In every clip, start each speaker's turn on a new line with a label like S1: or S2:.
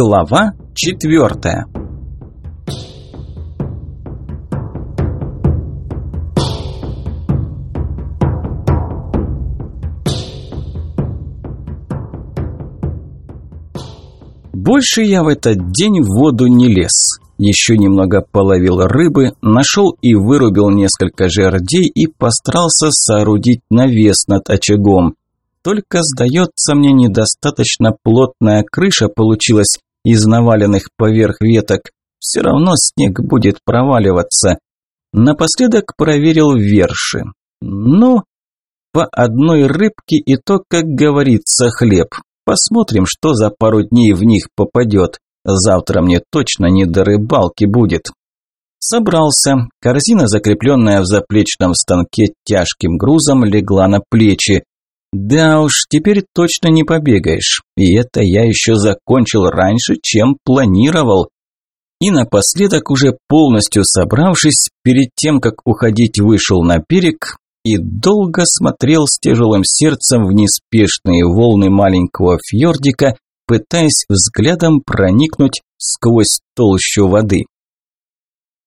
S1: Глава четвертая Больше я в этот день в воду не лез. Еще немного половил рыбы, нашел и вырубил несколько жердей и постарался соорудить навес над очагом. Только, сдается мне, недостаточно плотная крыша получилась из наваленных поверх веток. Все равно снег будет проваливаться. Напоследок проверил верши. Ну, по одной рыбке и то, как говорится, хлеб. Посмотрим, что за пару дней в них попадет. Завтра мне точно не до рыбалки будет. Собрался. Корзина, закрепленная в заплечном станке тяжким грузом, легла на плечи. Да уж, теперь точно не побегаешь. И это я еще закончил раньше, чем планировал. И напоследок, уже полностью собравшись, перед тем, как уходить, вышел на берег, и долго смотрел с тяжелым сердцем в неспешные волны маленького фьордика, пытаясь взглядом проникнуть сквозь толщу воды.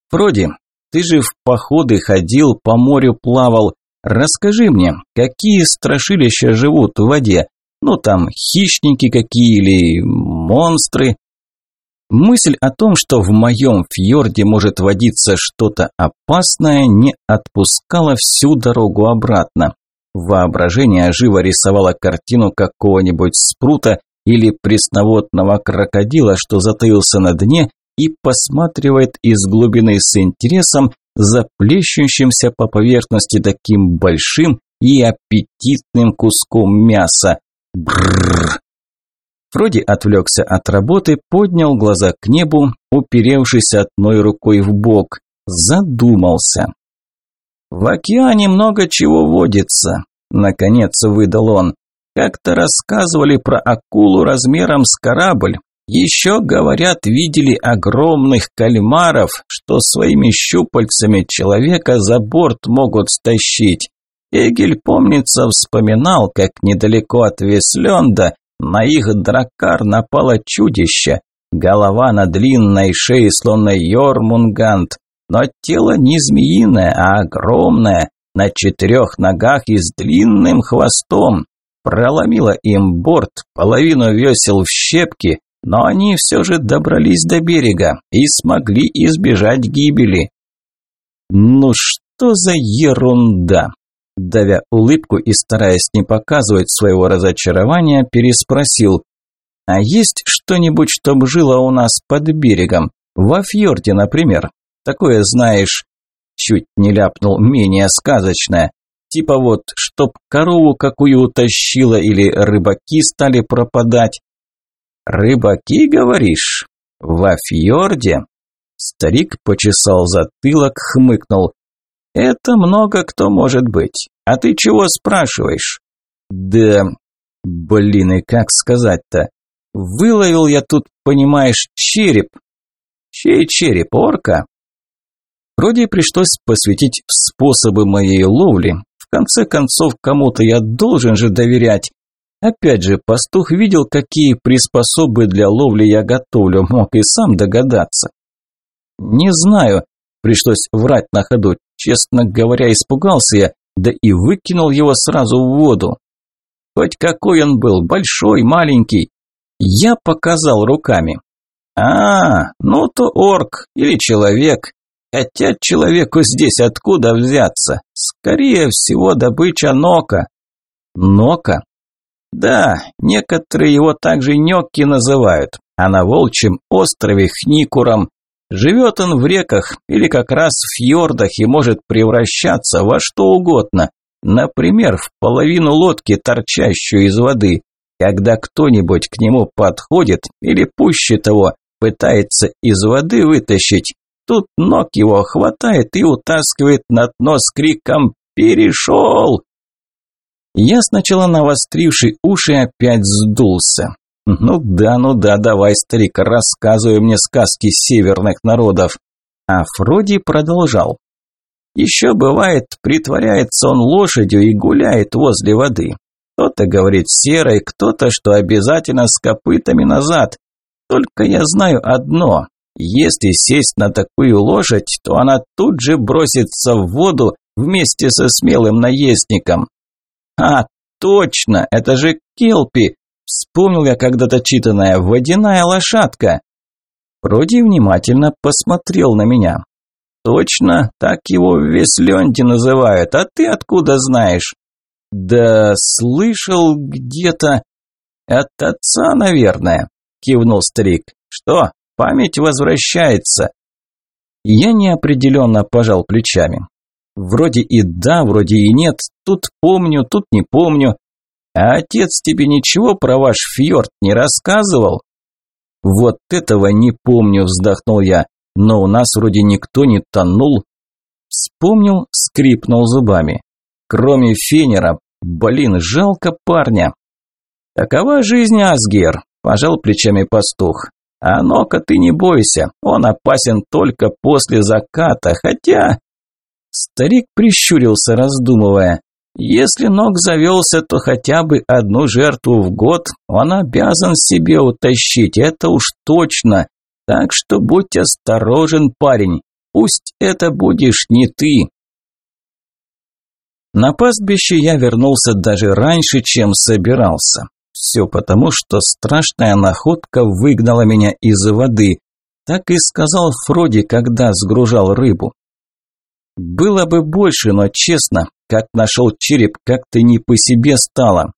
S1: «Фроди, ты же в походы ходил, по морю плавал. Расскажи мне, какие страшилища живут в воде? Ну там, хищники какие или монстры?» Мысль о том, что в моем фьорде может водиться что-то опасное, не отпускала всю дорогу обратно. Воображение живо рисовало картину какого-нибудь спрута или пресноводного крокодила, что затаился на дне и посматривает из глубины с интересом, заплещущимся по поверхности таким большим и аппетитным куском мяса. Бррр! Фроди отвлекся от работы, поднял глаза к небу, уперевшись одной рукой в бок, задумался. «В океане много чего водится», – наконец выдал он. «Как-то рассказывали про акулу размером с корабль. Еще, говорят, видели огромных кальмаров, что своими щупальцами человека за борт могут стащить. Эгель, помнится, вспоминал, как недалеко от Весленда на их дракар напало чудище. Голова на длинной шее, словно Йормунгант. Но тело не змеиное, а огромное, на четырех ногах и с длинным хвостом. Проломило им борт, половину весел в щепки, но они все же добрались до берега и смогли избежать гибели. Ну что за ерунда? давя улыбку и стараясь не показывать своего разочарования, переспросил. «А есть что-нибудь, чтоб жило у нас под берегом? Во фьорде, например? Такое, знаешь...» Чуть не ляпнул менее сказочное. Типа вот, чтоб корову какую утащила или рыбаки стали пропадать. «Рыбаки, говоришь? Во фьорде?» Старик почесал затылок, хмыкнул. Это много кто может быть. А ты чего спрашиваешь? Да, блин, и как сказать-то? Выловил я тут, понимаешь, череп. Чей череп, орка? Вроде пришлось посвятить способы моей ловли. В конце концов, кому-то я должен же доверять. Опять же, пастух видел, какие приспособы для ловли я готовлю, мог и сам догадаться. Не знаю, пришлось врать на ходу. Честно говоря, испугался я, да и выкинул его сразу в воду. Хоть какой он был, большой, маленький. Я показал руками. А, ну то орк или человек. Хотя человеку здесь откуда взяться? Скорее всего, добыча нока. Нока? Да, некоторые его также нёкки называют, а на волчьем острове хникуром. Живет он в реках или как раз в фьордах и может превращаться во что угодно. Например, в половину лодки, торчащую из воды. Когда кто-нибудь к нему подходит или пуще того, пытается из воды вытащить, тут ног его хватает и утаскивает на дно с криком «Перешел!». Я сначала навостривший уши опять сдулся. Ну да, ну да, давай, старик, рассказывай мне сказки северных народов. А Фроди продолжал. Еще бывает, притворяется он лошадью и гуляет возле воды. Кто-то говорит серой, кто-то, что обязательно с копытами назад. Только я знаю одно. Если сесть на такую лошадь, то она тут же бросится в воду вместе со смелым наездником. А, точно, это же Келпи. Вспомнил я когда-то читанная «Водяная лошадка». Вроде внимательно посмотрел на меня. Точно, так его в Весленте называют, а ты откуда знаешь? Да слышал где-то. От отца, наверное, кивнул старик. Что, память возвращается? Я неопределенно пожал плечами. Вроде и да, вроде и нет, тут помню, тут не помню. А отец тебе ничего про ваш фьорд не рассказывал? Вот этого не помню, вздохнул я, но у нас вроде никто не тонул. Вспомнил, скрипнул зубами. Кроме Фенера, блин, жалко парня. Такова жизнь, Асгер, пожал плечами пастух. А ну-ка ты не бойся, он опасен только после заката, хотя... Старик прищурился, раздумывая. Если ног завелся, то хотя бы одну жертву в год он обязан себе утащить, это уж точно. Так что будь осторожен, парень, пусть это будешь не ты. На пастбище я вернулся даже раньше, чем собирался. Все потому, что страшная находка выгнала меня из воды. Так и сказал Фроди, когда сгружал рыбу. Было бы больше, но честно, как нашел череп, как-то не по себе стало.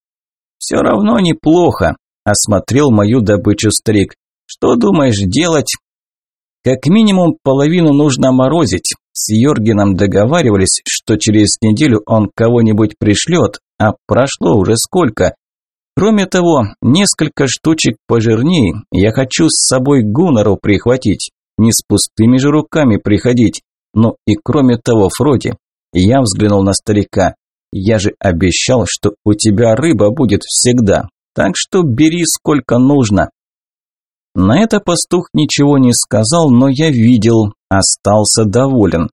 S1: Все равно неплохо, осмотрел мою добычу старик. Что думаешь делать? Как минимум половину нужно морозить. С Йоргеном договаривались, что через неделю он кого-нибудь пришлет, а прошло уже сколько. Кроме того, несколько штучек пожирнее я хочу с собой Гуннару прихватить. Не с пустыми же руками приходить. Ну и кроме того, Фроди, я взглянул на старика. Я же обещал, что у тебя рыба будет всегда. Так что бери сколько нужно. На это пастух ничего не сказал, но я видел, остался доволен.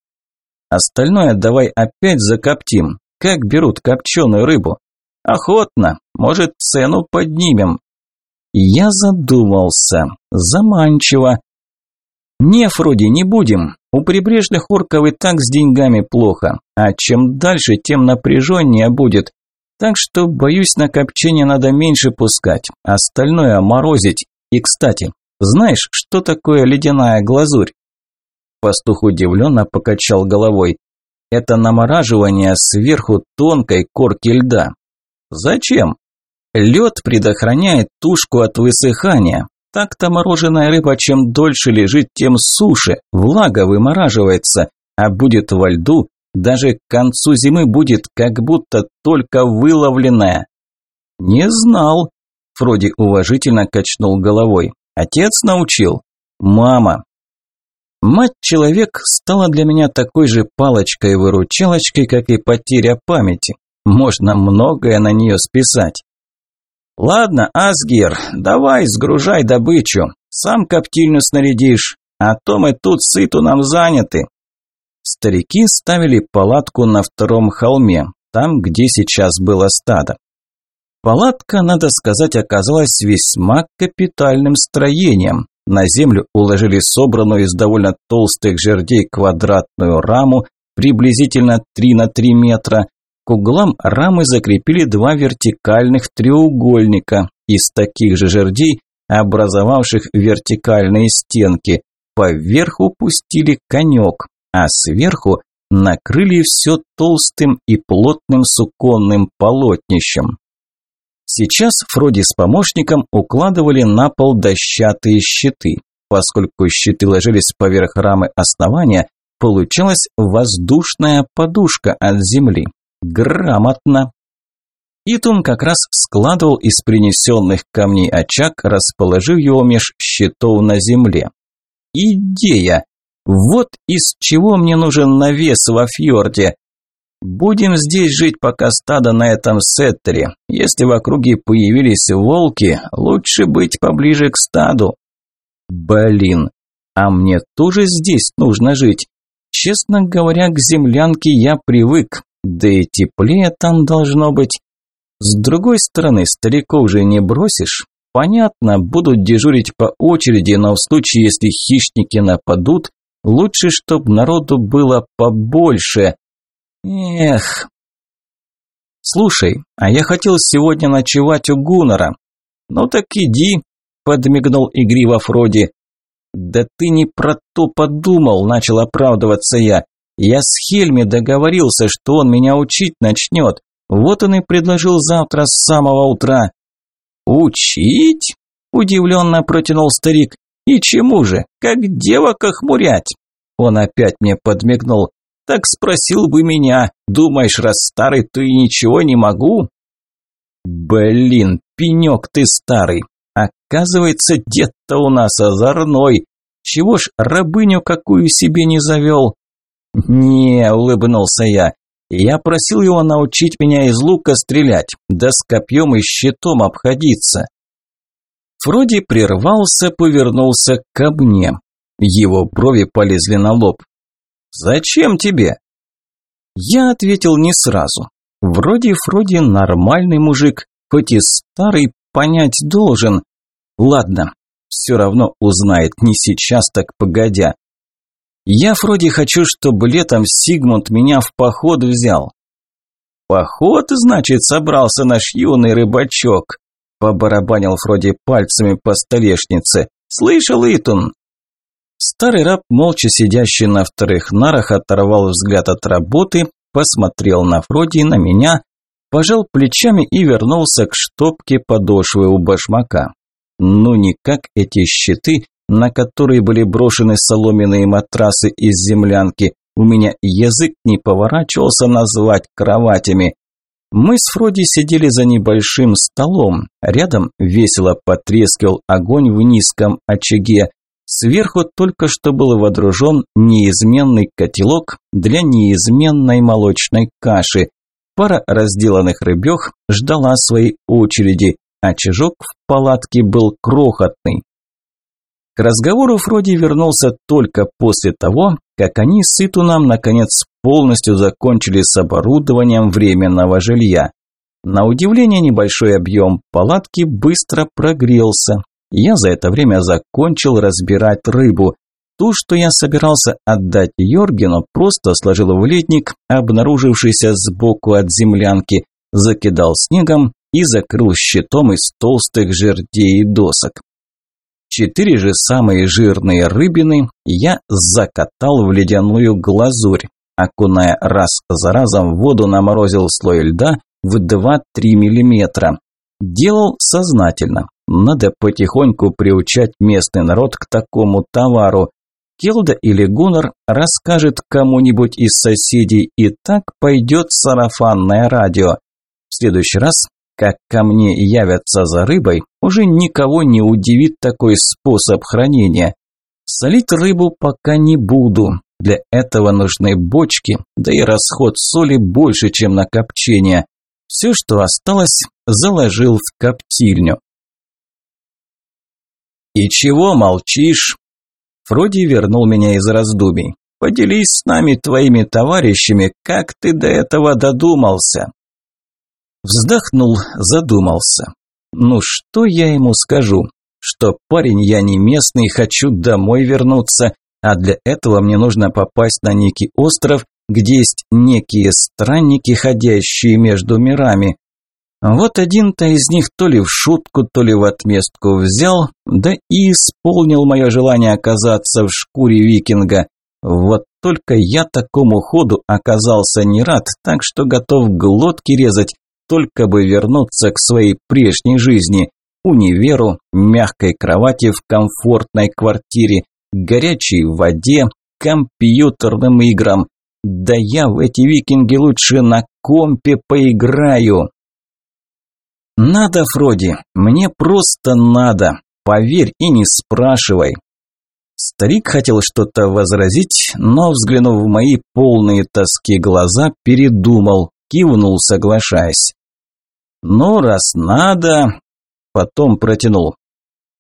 S1: Остальное давай опять закоптим. Как берут копченую рыбу? Охотно. Может, цену поднимем. Я задумался. Заманчиво. Не, Фроди, не будем. У прибрежных орков и так с деньгами плохо, а чем дальше, тем напряженнее будет. Так что, боюсь, на копчение надо меньше пускать, остальное морозить. И, кстати, знаешь, что такое ледяная глазурь? Пастух удивленно покачал головой. Это намораживание сверху тонкой корки льда. Зачем? Лед предохраняет тушку от высыхания. Так-то мороженая рыба чем дольше лежит, тем суше, влага вымораживается, а будет во льду, даже к концу зимы будет как будто только выловленная. Не знал. Фроди уважительно качнул головой. Отец научил. Мама. Мать-человек стала для меня такой же палочкой-выручалочкой, как и потеря памяти. Можно многое на нее списать. «Ладно, Асгир, давай сгружай добычу. Сам коптильню снарядишь, а то мы тут сыту нам заняты». Старики ставили палатку на втором холме, там, где сейчас было стадо. Палатка, надо сказать, оказалась весьма капитальным строением. На землю уложили собранную из довольно толстых жердей квадратную раму, приблизительно 3 на 3 метра, углам рамы закрепили два вертикальных треугольника из таких же жердей, образовавших вертикальные стенки. Поверху пустили конек, а сверху накрыли все толстым и плотным суконным полотнищем. Сейчас Фроди с помощником укладывали на пол дощатые щиты. Поскольку щиты ложились поверх рамы основания, получалась воздушная подушка от земли. Грамотно. Итун как раз складывал из принесенных камней очаг, расположив его меж щитов на земле. Идея! Вот из чего мне нужен навес во фьорде. Будем здесь жить, пока стадо на этом сеттере. Если в округе появились волки, лучше быть поближе к стаду. Блин, а мне тоже здесь нужно жить. Честно говоря, к землянке я привык, да и теплее там должно быть. С другой стороны, стариков же не бросишь. Понятно, будут дежурить по очереди, но в случае, если хищники нападут, лучше, чтоб народу было побольше. Эх. Слушай, а я хотел сегодня ночевать у Гуннера. Ну так иди, подмигнул игриво Фроди. Да ты не про то подумал, начал оправдываться я. Я с Хельми договорился, что он меня учить начнет. Вот он и предложил завтра с самого утра. «Учить?» – удивленно протянул старик. «И чему же? Как девок охмурять?» Он опять мне подмигнул. «Так спросил бы меня. Думаешь, раз старый, то и ничего не могу?» «Блин, пенек ты старый. Оказывается, дед-то у нас озорной. Чего ж рабыню какую себе не завел?» «Не», – улыбнулся я. «Я просил его научить меня из лука стрелять, да с копьем и щитом обходиться». Фроди прервался, повернулся ко мне. Его брови полезли на лоб. «Зачем тебе?» Я ответил не сразу. Вроде Фроди нормальный мужик, хоть и старый, понять должен. Ладно, все равно узнает, не сейчас, так погодя. Я Фроди хочу, чтобы летом Сигмунд меня в поход взял. Поход, значит, собрался наш юный рыбачок. Побарабанил Фроди пальцами по столешнице. Слышал, Итун? Старый раб, молча сидящий на вторых нарах, оторвал взгляд от работы, посмотрел на Фроди и на меня, пожал плечами и вернулся к штопке подошвы у башмака. Ну никак эти щиты, на которые были брошены соломенные матрасы из землянки, у меня язык не поворачивался назвать кроватями. Мы с Фроди сидели за небольшим столом, рядом весело потрескивал огонь в низком очаге, Сверху только что был водружен неизменный котелок для неизменной молочной каши. Пара разделанных рыбёх ждала своей очереди, а чижок в палатке был крохотный. К разговору Фроди вернулся только после того, как они с Итуном наконец полностью закончили с оборудованием временного жилья. На удивление небольшой объем палатки быстро прогрелся, я за это время закончил разбирать рыбу. Ту, что я собирался отдать Йоргену, просто сложил в ледник, обнаружившийся сбоку от землянки, закидал снегом и закрыл щитом из толстых жердей и досок. Четыре же самые жирные рыбины я закатал в ледяную глазурь, окуная раз за разом в воду наморозил слой льда в 2-3 миллиметра. Делал сознательно, надо потихоньку приучать местный народ к такому товару. Келда или Гуннер расскажет кому-нибудь из соседей, и так пойдет сарафанное радио. В следующий раз, как ко мне явятся за рыбой, уже никого не удивит такой способ хранения. Солить рыбу пока не буду. Для этого нужны бочки, да и расход соли больше, чем на копчение. Все, что осталось, заложил в коптильню. «И чего молчишь?» Фроди вернул меня из раздумий. «Поделись с нами твоими товарищами, как ты до этого додумался?» Вздохнул, задумался. «Ну что я ему скажу? Что парень я не местный, хочу домой вернуться, а для этого мне нужно попасть на некий остров, где есть некие странники, ходящие между мирами. Вот один-то из них то ли в шутку, то ли в отместку взял, да и исполнил мое желание оказаться в шкуре викинга. Вот только я такому ходу оказался не рад, так что готов глотки резать, только бы вернуться к своей прежней жизни. Универу, мягкой кровати в комфортной квартире, горячей воде, компьютерным играм. Да я в эти викинги лучше на компе поиграю. «Надо, Фроди, мне просто надо, поверь и не спрашивай». Старик хотел что-то возразить, но, взглянув в мои полные тоски глаза, передумал, кивнул, соглашаясь. «Ну, раз надо...» Потом протянул.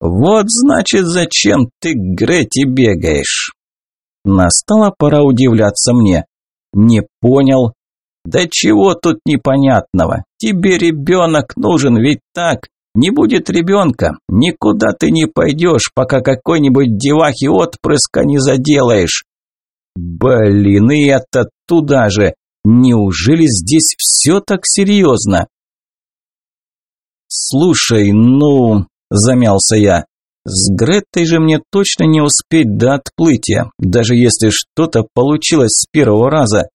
S1: «Вот, значит, зачем ты к Грете бегаешь?» Настала пора удивляться мне. «Не понял. Да чего тут непонятного? Тебе ребенок нужен, ведь так? Не будет ребенка, никуда ты не пойдешь, пока какой-нибудь девахи отпрыска не заделаешь. Блин, и это туда же. Неужели здесь все так серьезно? Слушай, ну, замялся я. С Греттой же мне точно не успеть до отплытия, даже если что-то получилось с первого раза.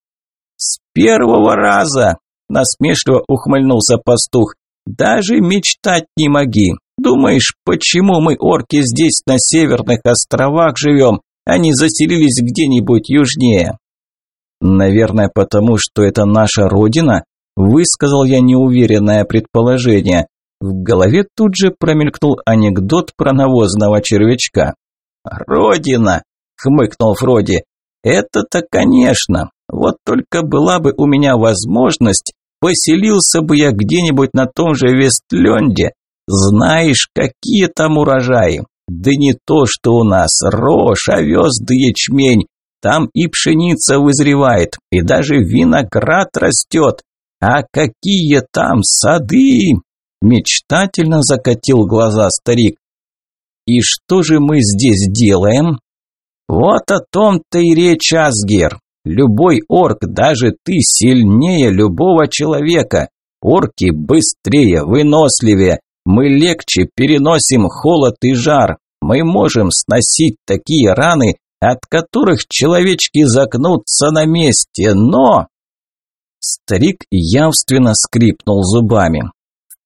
S1: С первого раза, насмешливо ухмыльнулся пастух. Даже мечтать не моги. Думаешь, почему мы, орки, здесь на северных островах живем, а не заселились где-нибудь южнее? Наверное, потому что это наша родина, высказал я неуверенное предположение. В голове тут же промелькнул анекдот про навозного червячка. «Родина!» – хмыкнул Фроди. «Это-то, конечно. Вот только была бы у меня возможность, Поселился бы я где-нибудь на том же Вестленде. Знаешь, какие там урожаи. Да не то, что у нас рожь, овес да ячмень. Там и пшеница вызревает, и даже виноград растет. А какие там сады! Мечтательно закатил глаза старик. И что же мы здесь делаем? Вот о том-то и речь, Асгер. Любой орк, даже ты, сильнее любого человека. Орки быстрее, выносливее. Мы легче переносим холод и жар. Мы можем сносить такие раны, от которых человечки загнутся на месте, но... Старик явственно скрипнул зубами.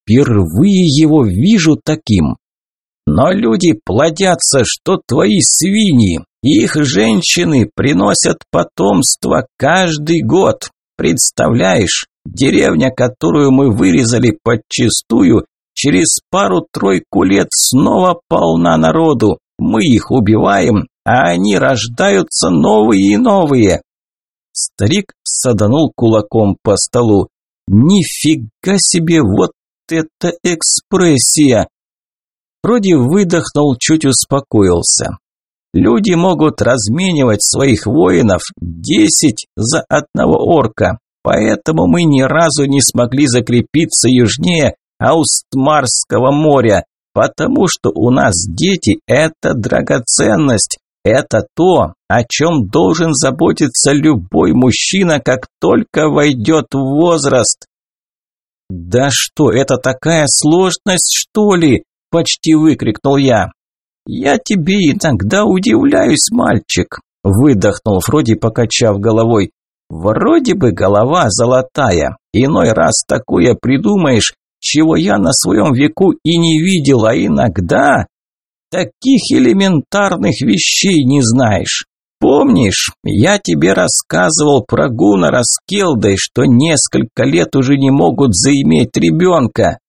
S1: Впервые его вижу таким. Но люди плодятся, что твои свиньи. Их женщины приносят потомство каждый год. Представляешь, деревня, которую мы вырезали подчистую, через пару-тройку лет снова полна народу. Мы их убиваем, а они рождаются новые и новые. Старик саданул кулаком по столу. Нифига себе, вот это экспрессия! Вроде выдохнул, чуть успокоился. Люди могут разменивать своих воинов десять за одного орка, поэтому мы ни разу не смогли закрепиться южнее Аустмарского моря, потому что у нас дети – это драгоценность, это то, о чем должен заботиться любой мужчина, как только войдет в возраст. «Да что, это такая сложность, что ли?» – почти выкрикнул я. «Я тебе иногда удивляюсь, мальчик», – выдохнул Фроди, покачав головой. «Вроде бы голова золотая, иной раз такое придумаешь, чего я на своем веку и не видел, а иногда таких элементарных вещей не знаешь. Помнишь, я тебе рассказывал про Гуннера с Келдой, что несколько лет уже не могут заиметь ребенка?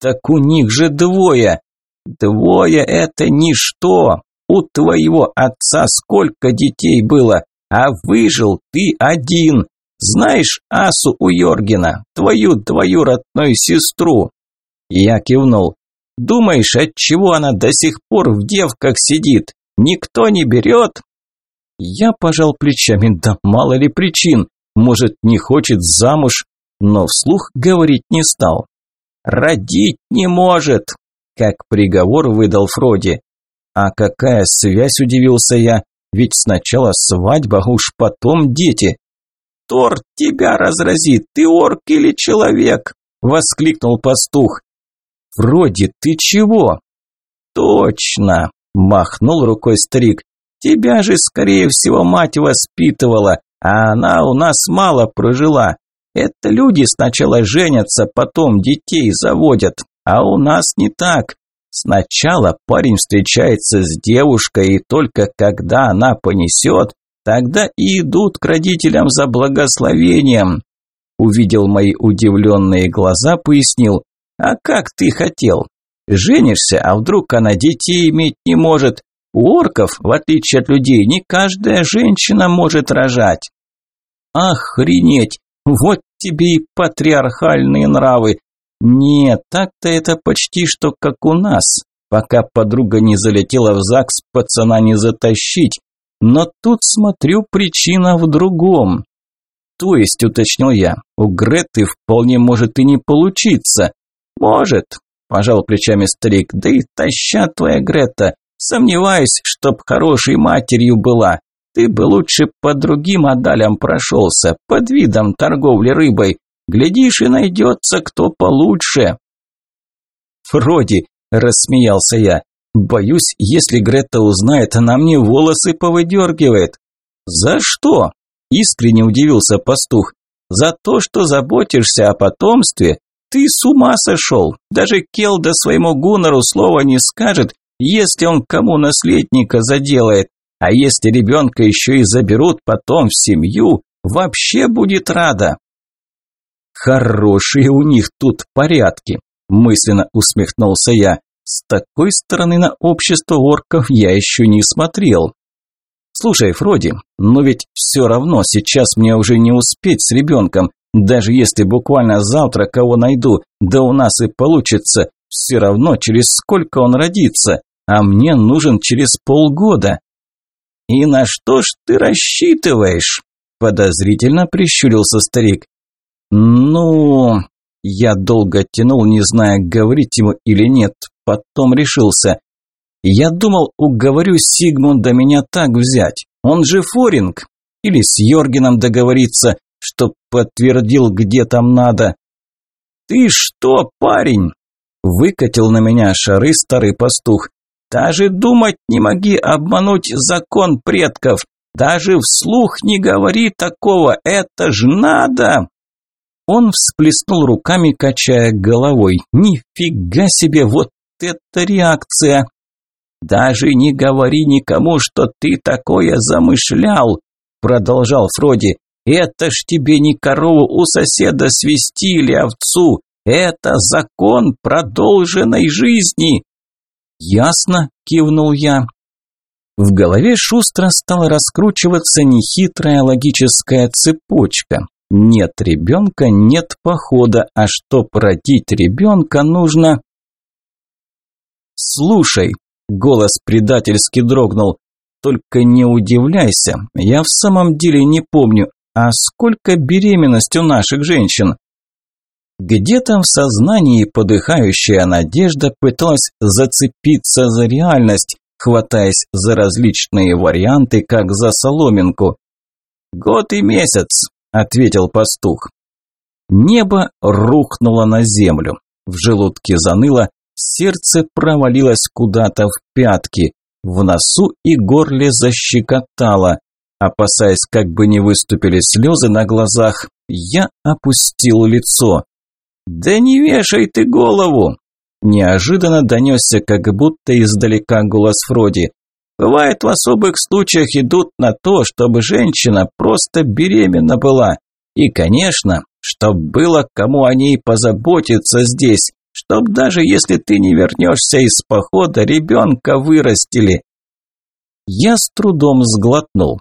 S1: Так у них же двое, Двое – это ничто. У твоего отца сколько детей было, а выжил ты один. Знаешь Асу у Йоргена, твою двоюродную сестру?» Я кивнул. «Думаешь, от чего она до сих пор в девках сидит? Никто не берет?» Я пожал плечами, да мало ли причин. Может, не хочет замуж, но вслух говорить не стал. «Родить не может!» как приговор выдал Фроди. А какая связь, удивился я, ведь сначала свадьба, а уж потом дети. Торт тебя разразит, ты орк или человек? Воскликнул пастух. Вроде ты чего? Точно, махнул рукой старик. Тебя же, скорее всего, мать воспитывала, а она у нас мало прожила. Это люди сначала женятся, потом детей заводят, а у нас не так. Сначала парень встречается с девушкой, и только когда она понесет, тогда и идут к родителям за благословением. Увидел мои удивленные глаза, пояснил. А как ты хотел? Женишься, а вдруг она детей иметь не может? У орков, в отличие от людей, не каждая женщина может рожать. Охренеть! Вот тебе и патриархальные нравы. Нет, так-то это почти что как у нас. Пока подруга не залетела в ЗАГС, пацана не затащить. Но тут, смотрю, причина в другом. То есть, уточнил я, у Греты вполне может и не получиться. Может, пожал плечами старик, да и таща твоя Грета. Сомневаюсь, чтоб хорошей матерью была. Ты бы лучше по другим адалям прошелся, под видом торговли рыбой. Глядишь, и найдется кто получше. Вроде, рассмеялся я. Боюсь, если Грета узнает, она мне волосы повыдергивает. За что? Искренне удивился пастух. За то, что заботишься о потомстве. Ты с ума сошел. Даже Келда своему Гуннеру слова не скажет, если он кому наследника заделает. А если ребенка еще и заберут потом в семью, вообще будет рада. Хорошие у них тут порядки, мысленно усмехнулся я. С такой стороны на общество орков я еще не смотрел. Слушай, Фроди, но ведь все равно сейчас мне уже не успеть с ребенком. Даже если буквально завтра кого найду, да у нас и получится, все равно через сколько он родится, а мне нужен через полгода. И на что ж ты рассчитываешь? Подозрительно прищурился старик. Ну, я долго тянул, не зная, говорить ему или нет, потом решился. Я думал, уговорю Сигмунда меня так взять. Он же форинг. Или с Йоргеном договориться, чтоб подтвердил, где там надо. «Ты что, парень?» Выкатил на меня шары старый пастух. «Даже думать не моги обмануть закон предков. Даже вслух не говори такого, это ж надо!» Он всплеснул руками, качая головой. «Нифига себе, вот это реакция!» «Даже не говори никому, что ты такое замышлял!» Продолжал Фроди. «Это ж тебе не корову у соседа свести овцу! Это закон продолженной жизни!» «Ясно», – кивнул я. В голове шустро стала раскручиваться нехитрая логическая цепочка. Нет ребенка, нет похода, а чтоб родить ребенка, нужно... «Слушай», – голос предательски дрогнул, – «только не удивляйся, я в самом деле не помню, а сколько беременность у наших женщин?» Где-то в сознании подыхающая надежда пыталась зацепиться за реальность, хватаясь за различные варианты, как за соломинку. «Год и месяц», – ответил пастух. Небо рухнуло на землю. В желудке заныло, сердце провалилось куда-то в пятки, в носу и горле защекотало. Опасаясь, как бы не выступили слезы на глазах, я опустил лицо. «Да не вешай ты голову!» Неожиданно донесся как будто издалека голос Фроди. «Бывает, в особых случаях идут на то, чтобы женщина просто беременна была. И, конечно, чтоб было кому о ней позаботиться здесь, чтоб даже если ты не вернешься из похода, ребенка вырастили». Я с трудом сглотнул.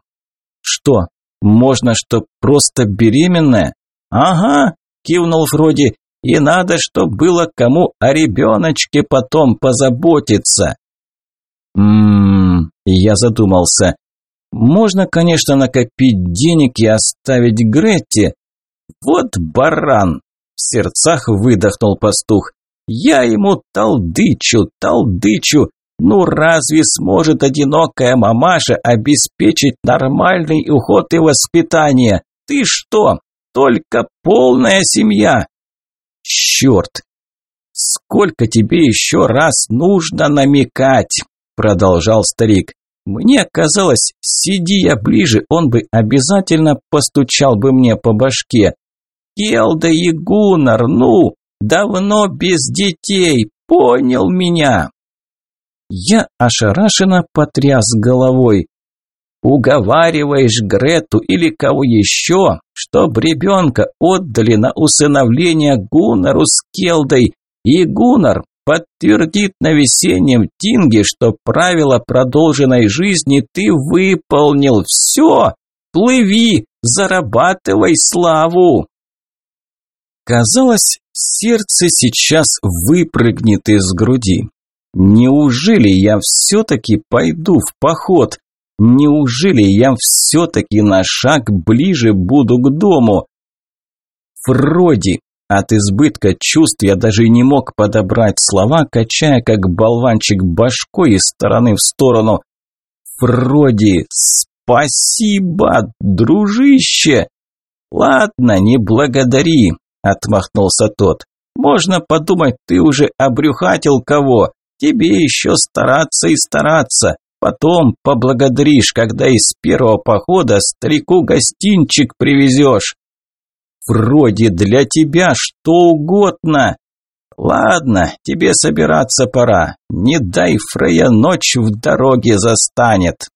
S1: «Что, можно, что просто беременная?» «Ага», – кивнул Фроди, и надо, чтоб было кому о ребеночке потом позаботиться. Ммм, я задумался. Можно, конечно, накопить денег и оставить Гретте. Вот баран! В сердцах выдохнул пастух. Я ему талдычу, талдычу. Ну разве сможет одинокая мамаша обеспечить нормальный уход и воспитание? Ты что, только полная семья? Черт! Сколько тебе еще раз нужно намекать? Продолжал старик. Мне казалось, сиди я ближе, он бы обязательно постучал бы мне по башке. Келда и Гуннар, ну, давно без детей, понял меня. Я ошарашенно потряс головой. Уговариваешь Грету или кого еще, чтоб ребенка отдали на усыновление Гуннару с Келдой, и Гуннар подтвердит на весеннем тинге, что правила продолженной жизни ты выполнил. Все, плыви, зарабатывай славу. Казалось, сердце сейчас выпрыгнет из груди. Неужели я все-таки пойду в поход? Неужели я все-таки на шаг ближе буду к дому? Фроди, От избытка чувств я даже не мог подобрать слова, качая как болванчик башкой из стороны в сторону. «Фроди, спасибо, дружище!» «Ладно, не благодари», – отмахнулся тот. «Можно подумать, ты уже обрюхатил кого. Тебе еще стараться и стараться. Потом поблагодаришь, когда из первого похода старику гостинчик привезешь. Вроде для тебя что угодно. Ладно, тебе собираться пора. Не дай Фрея ночь в дороге застанет.